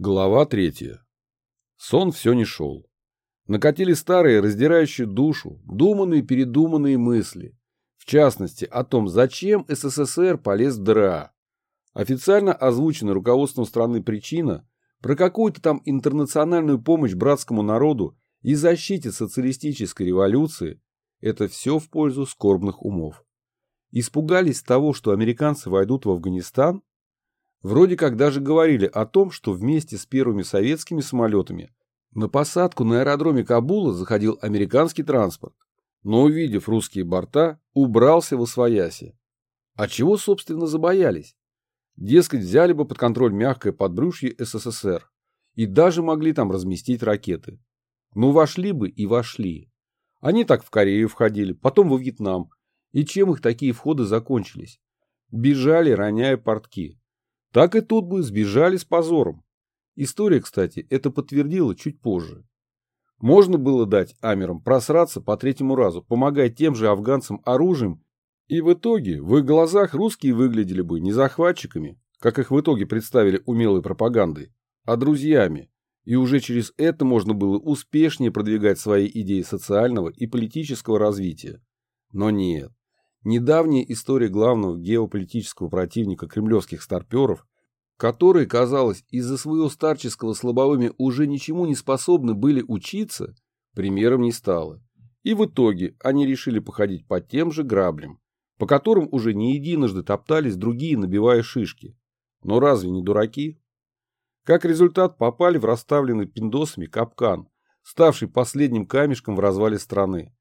Глава третья. Сон все не шел. Накатили старые, раздирающие душу, думанные-передуманные мысли. В частности, о том, зачем СССР полез в ДРА. Официально озвучена руководством страны причина про какую-то там интернациональную помощь братскому народу и защите социалистической революции – это все в пользу скорбных умов. Испугались того, что американцы войдут в Афганистан? Вроде как даже говорили о том, что вместе с первыми советскими самолетами на посадку на аэродроме Кабула заходил американский транспорт, но, увидев русские борта, убрался в освояси. А чего, собственно, забоялись? Дескать, взяли бы под контроль мягкое подбрюшье СССР и даже могли там разместить ракеты. Ну, вошли бы и вошли. Они так в Корею входили, потом во Вьетнам. И чем их такие входы закончились? Бежали, роняя портки так и тут бы сбежали с позором. История, кстати, это подтвердила чуть позже. Можно было дать амерам просраться по третьему разу, помогая тем же афганцам оружием, и в итоге в их глазах русские выглядели бы не захватчиками, как их в итоге представили умелой пропагандой, а друзьями, и уже через это можно было успешнее продвигать свои идеи социального и политического развития. Но нет. Недавняя история главного геополитического противника кремлевских старперов, которые, казалось, из-за своего старческого слабоумия уже ничему не способны были учиться, примером не стала. И в итоге они решили походить по тем же граблям, по которым уже не единожды топтались другие, набивая шишки. Но разве не дураки? Как результат попали в расставленный пиндосами капкан, ставший последним камешком в развале страны.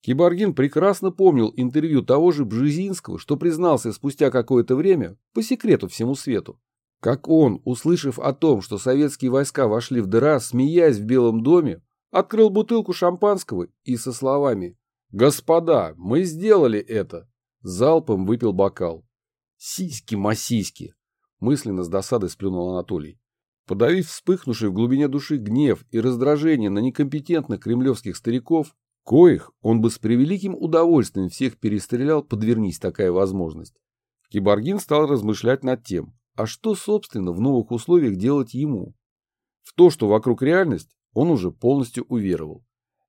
Киборгин прекрасно помнил интервью того же Бжезинского, что признался спустя какое-то время, по секрету всему свету. Как он, услышав о том, что советские войска вошли в дыра, смеясь в Белом доме, открыл бутылку шампанского и со словами «Господа, мы сделали это!» залпом выпил бокал. «Сиськи-масиськи!» мысленно с досадой сплюнул Анатолий. Подавив вспыхнувший в глубине души гнев и раздражение на некомпетентных кремлевских стариков, Коих он бы с превеликим удовольствием всех перестрелял, подвернись такая возможность. Киборгин стал размышлять над тем, а что, собственно, в новых условиях делать ему? В то, что вокруг реальность, он уже полностью уверовал.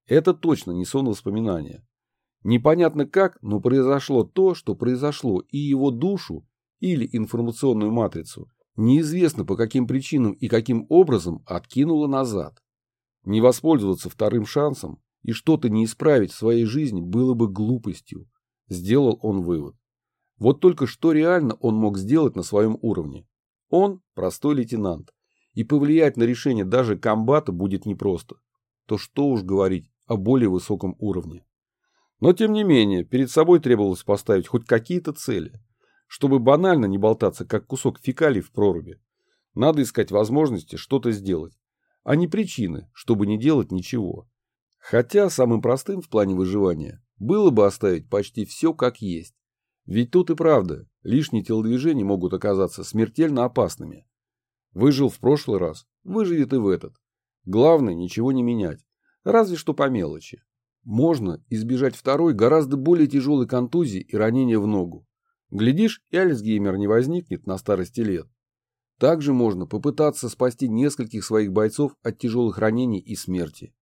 Это точно не сон воспоминания. Непонятно как, но произошло то, что произошло, и его душу или информационную матрицу неизвестно по каким причинам и каким образом откинуло назад. Не воспользоваться вторым шансом и что-то не исправить в своей жизни было бы глупостью, сделал он вывод. Вот только что реально он мог сделать на своем уровне. Он простой лейтенант, и повлиять на решение даже комбата будет непросто. То что уж говорить о более высоком уровне. Но тем не менее, перед собой требовалось поставить хоть какие-то цели, чтобы банально не болтаться, как кусок фекалий в проруби. Надо искать возможности что-то сделать, а не причины, чтобы не делать ничего. Хотя самым простым в плане выживания было бы оставить почти все как есть. Ведь тут и правда, лишние телодвижения могут оказаться смертельно опасными. Выжил в прошлый раз, выживет и в этот. Главное ничего не менять, разве что по мелочи. Можно избежать второй гораздо более тяжелой контузии и ранения в ногу. Глядишь, и Альцгеймер не возникнет на старости лет. Также можно попытаться спасти нескольких своих бойцов от тяжелых ранений и смерти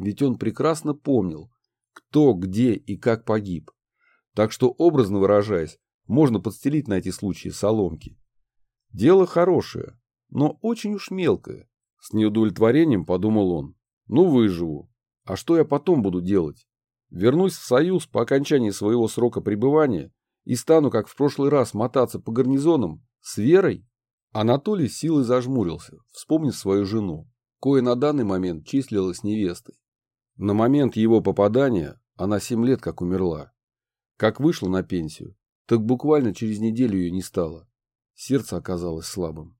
ведь он прекрасно помнил, кто, где и как погиб. Так что, образно выражаясь, можно подстелить на эти случаи соломки. Дело хорошее, но очень уж мелкое. С неудовлетворением подумал он. Ну, выживу. А что я потом буду делать? Вернусь в Союз по окончании своего срока пребывания и стану, как в прошлый раз, мотаться по гарнизонам с Верой? Анатолий силой зажмурился, вспомнив свою жену, кое на данный момент числилась невестой. На момент его попадания она семь лет как умерла. Как вышла на пенсию, так буквально через неделю ее не стало. Сердце оказалось слабым.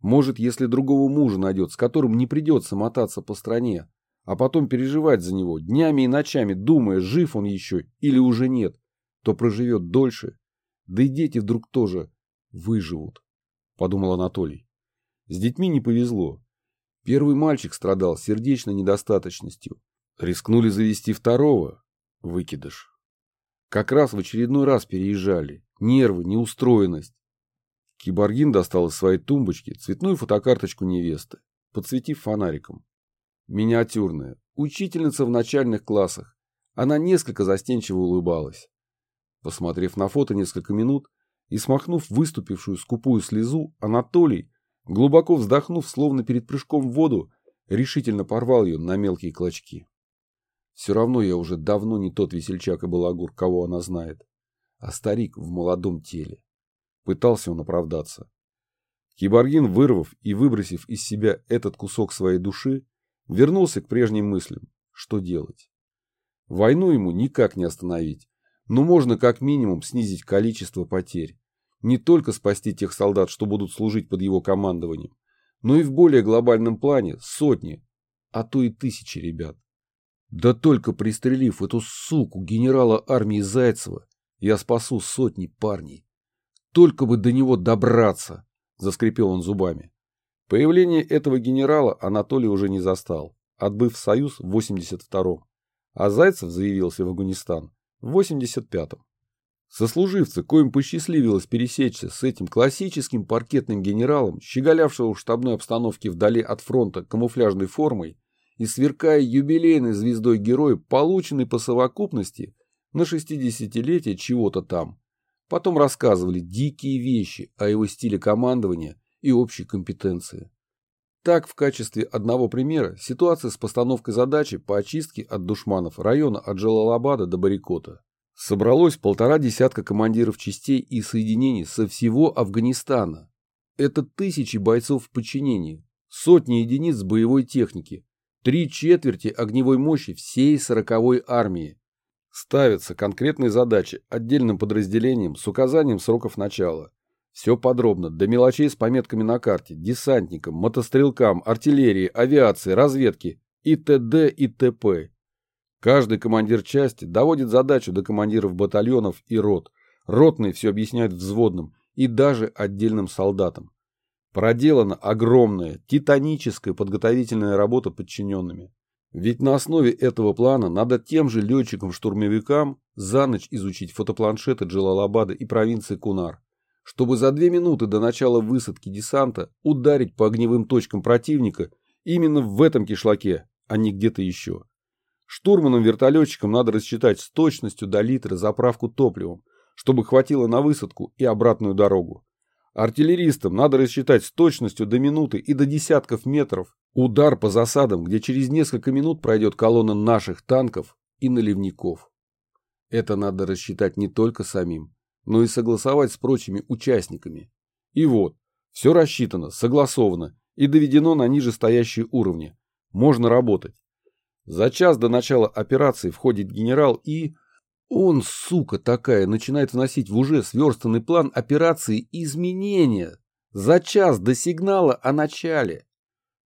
Может, если другого мужа найдет, с которым не придется мотаться по стране, а потом переживать за него днями и ночами, думая, жив он еще или уже нет, то проживет дольше. Да и дети вдруг тоже выживут, подумал Анатолий. С детьми не повезло. Первый мальчик страдал сердечной недостаточностью, Рискнули завести второго. Выкидыш. Как раз в очередной раз переезжали. Нервы, неустроенность. Киборгин достал из своей тумбочки цветную фотокарточку невесты, подсветив фонариком. Миниатюрная, учительница в начальных классах. Она несколько застенчиво улыбалась. Посмотрев на фото несколько минут и смахнув выступившую скупую слезу, Анатолий, глубоко вздохнув, словно перед прыжком в воду, решительно порвал ее на мелкие клочки. Все равно я уже давно не тот весельчак и балагур, кого она знает, а старик в молодом теле. Пытался он оправдаться. Киборгин, вырвав и выбросив из себя этот кусок своей души, вернулся к прежним мыслям. Что делать? Войну ему никак не остановить, но можно как минимум снизить количество потерь. Не только спасти тех солдат, что будут служить под его командованием, но и в более глобальном плане сотни, а то и тысячи ребят. Да только пристрелив эту суку генерала армии Зайцева, я спасу сотни парней. Только бы до него добраться, заскрипел он зубами. Появление этого генерала Анатолий уже не застал, отбыв Союз в 82-м, а Зайцев заявился в Афганистан в 85-м. Сослуживцы, коим посчастливилось пересечься с этим классическим паркетным генералом, щеголявшего в штабной обстановке вдали от фронта камуфляжной формой и сверкая юбилейной звездой героя, полученный по совокупности на 60-летие чего-то там, Потом рассказывали дикие вещи о его стиле командования и общей компетенции. Так, в качестве одного примера, ситуация с постановкой задачи по очистке от душманов района от Джалалабада до Барикота. Собралось полтора десятка командиров частей и соединений со всего Афганистана. Это тысячи бойцов в подчинении, сотни единиц боевой техники, три четверти огневой мощи всей сороковой армии. Ставятся конкретные задачи отдельным подразделением с указанием сроков начала. Все подробно, до мелочей с пометками на карте, десантникам, мотострелкам, артиллерии, авиации, разведки и т.д. и т.п. Каждый командир части доводит задачу до командиров батальонов и рот. Ротные все объясняют взводным и даже отдельным солдатам. Проделана огромная, титаническая подготовительная работа подчиненными. Ведь на основе этого плана надо тем же летчикам-штурмовикам за ночь изучить фотопланшеты Джалалабада и провинции Кунар, чтобы за две минуты до начала высадки десанта ударить по огневым точкам противника именно в этом кишлаке, а не где-то еще. Штурманам-вертолетчикам надо рассчитать с точностью до литра заправку топливом, чтобы хватило на высадку и обратную дорогу. Артиллеристам надо рассчитать с точностью до минуты и до десятков метров удар по засадам, где через несколько минут пройдет колонна наших танков и наливников. Это надо рассчитать не только самим, но и согласовать с прочими участниками. И вот, все рассчитано, согласовано и доведено на ниже стоящие уровни. Можно работать. За час до начала операции входит генерал и... Он, сука такая, начинает вносить в уже сверстанный план операции изменения. За час до сигнала о начале.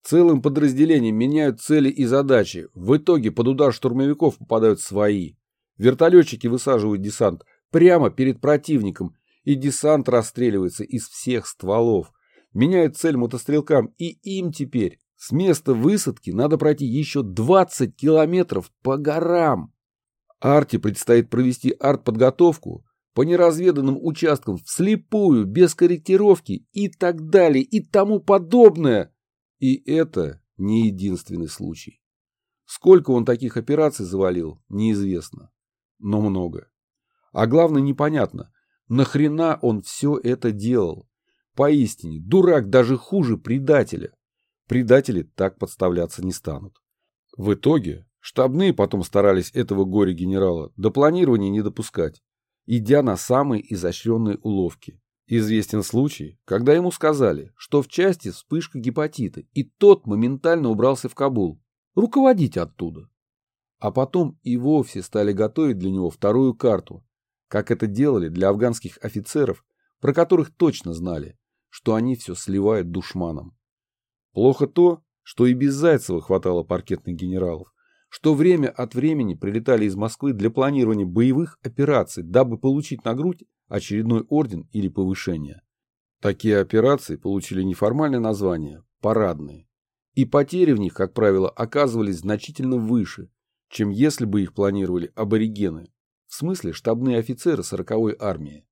Целым подразделением меняют цели и задачи. В итоге под удар штурмовиков попадают свои. Вертолетчики высаживают десант прямо перед противником, и десант расстреливается из всех стволов. Меняют цель мотострелкам, и им теперь с места высадки надо пройти еще 20 километров по горам. Арте предстоит провести артподготовку по неразведанным участкам вслепую, без корректировки и так далее и тому подобное. И это не единственный случай. Сколько он таких операций завалил, неизвестно. Но много. А главное непонятно, нахрена он все это делал. Поистине, дурак даже хуже предателя. Предатели так подставляться не станут. В итоге Штабные потом старались этого горе-генерала до планирования не допускать, идя на самые изощренные уловки. Известен случай, когда ему сказали, что в части вспышка гепатита, и тот моментально убрался в Кабул, руководить оттуда. А потом и вовсе стали готовить для него вторую карту, как это делали для афганских офицеров, про которых точно знали, что они все сливают душманам. Плохо то, что и без Зайцева хватало паркетных генералов, что время от времени прилетали из Москвы для планирования боевых операций, дабы получить на грудь очередной орден или повышение. Такие операции получили неформальное название – парадные. И потери в них, как правило, оказывались значительно выше, чем если бы их планировали аборигены, в смысле штабные офицеры 40-й армии.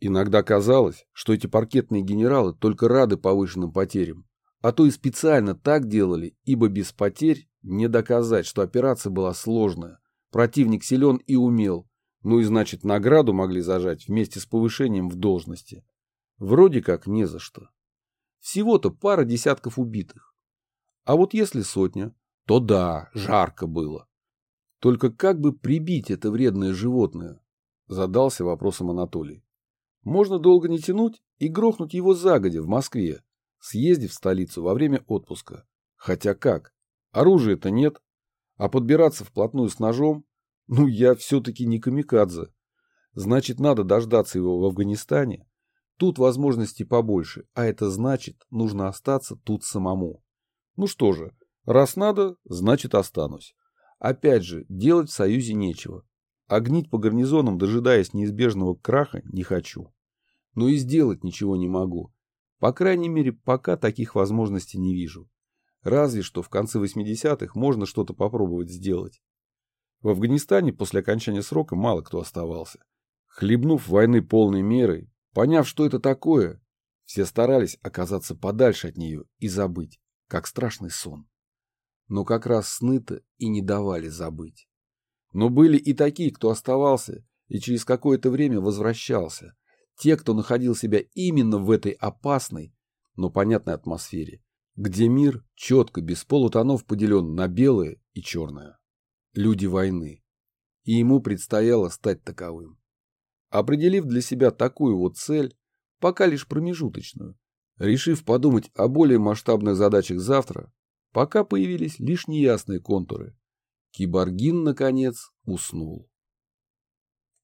Иногда казалось, что эти паркетные генералы только рады повышенным потерям, а то и специально так делали, ибо без потерь не доказать, что операция была сложная, противник силен и умел, ну и значит награду могли зажать вместе с повышением в должности. Вроде как не за что. Всего-то пара десятков убитых. А вот если сотня, то да, жарко было. Только как бы прибить это вредное животное? Задался вопросом Анатолий. Можно долго не тянуть и грохнуть его загодя в Москве, съездив в столицу во время отпуска. Хотя как? Оружия-то нет. А подбираться вплотную с ножом? Ну, я все-таки не камикадзе. Значит, надо дождаться его в Афганистане. Тут возможностей побольше, а это значит, нужно остаться тут самому. Ну что же, раз надо, значит останусь. Опять же, делать в Союзе нечего. А по гарнизонам, дожидаясь неизбежного краха, не хочу. Но и сделать ничего не могу. По крайней мере, пока таких возможностей не вижу. Разве что в конце 80-х можно что-то попробовать сделать. В Афганистане после окончания срока мало кто оставался. Хлебнув войны полной мерой, поняв, что это такое, все старались оказаться подальше от нее и забыть, как страшный сон. Но как раз сны-то и не давали забыть. Но были и такие, кто оставался и через какое-то время возвращался. Те, кто находил себя именно в этой опасной, но понятной атмосфере, где мир четко, без полутонов поделен на белое и черное. Люди войны. И ему предстояло стать таковым. Определив для себя такую вот цель, пока лишь промежуточную, решив подумать о более масштабных задачах завтра, пока появились лишь неясные контуры, Киборгин, наконец, уснул.